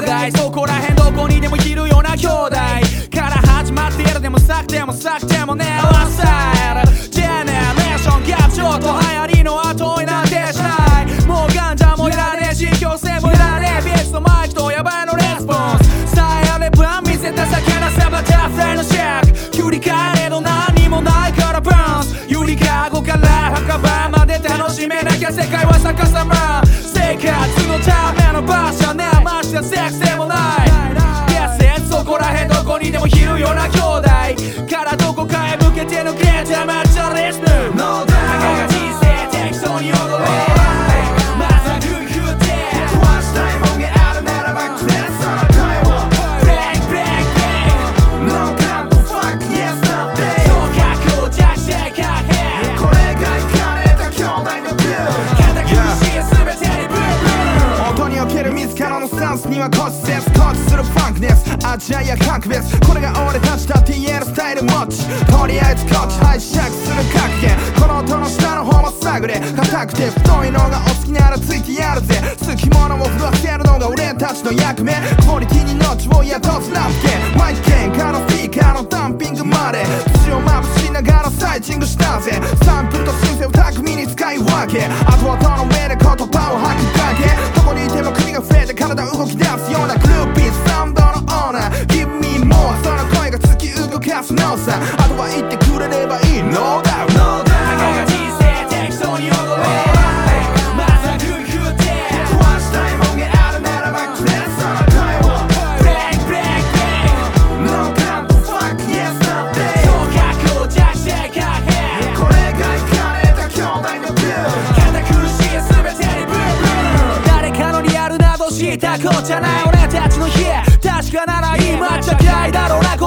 じで遊ぶのさ生涯そこらへんどこにでもいるような兄弟。から始まっている。でも咲くても咲くてもね合わせる。ジェネレーションギャップちょっと流行りの後追いなんてしない。もうガンジャもいらねえ。し強制もいらねえ。ビーチとマイクとヤバいのレスポンス。さえあれば見せた先なせばダフレのシェック。振り返れど何もないからバウンス。ゆりかごから墓場まで楽しめなきゃ世界は逆さま。生活のための場所。ねましてセックスでもない。イエスそこらへんどこにでもいるような兄弟。には骨折固執するファンクネスアジアや格別これが俺たちだって言えるスタイル持ち。とりあえずこっち拝借する格言。この音の下の方も探れ。硬くて太いのがお好きならついてやるぜ。好き物を震わせるのが俺たちの役目。クオリティに命を宿すラップゲーマイク券からスピーカーのダンピングまで。土をまぶしながらサイチングしたぜ。サンプルとシンセを巧みに使い分け。あとは音のき動かすのさ。あとは言ってくれればいい No doubt No doubt が人生適当に踊れまずはグーグーで壊したいもんがあるならばくれその声をブレイクブレイクブレイク No doubt fuck yes not day 聴覚を弱者かへこれがいかれた兄弟のビュー堅苦しい全てにブーブー誰かのリアルなど知ったこっちゃない俺たちの日確かなら今ちゃかいだろうな。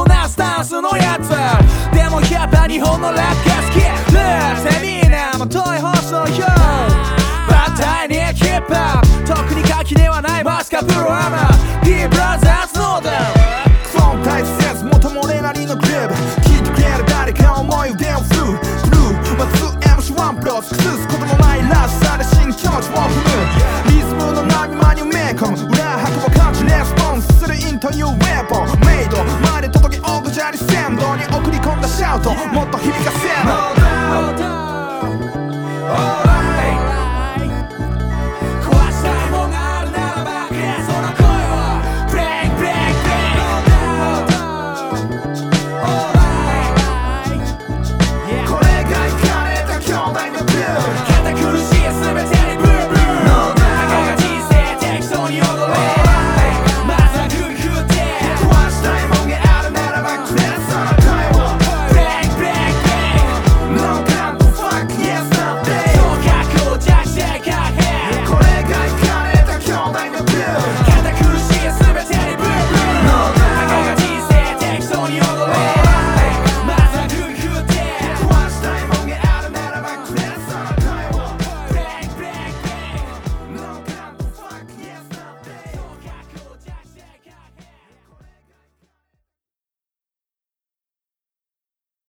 ウト。もっと響かせ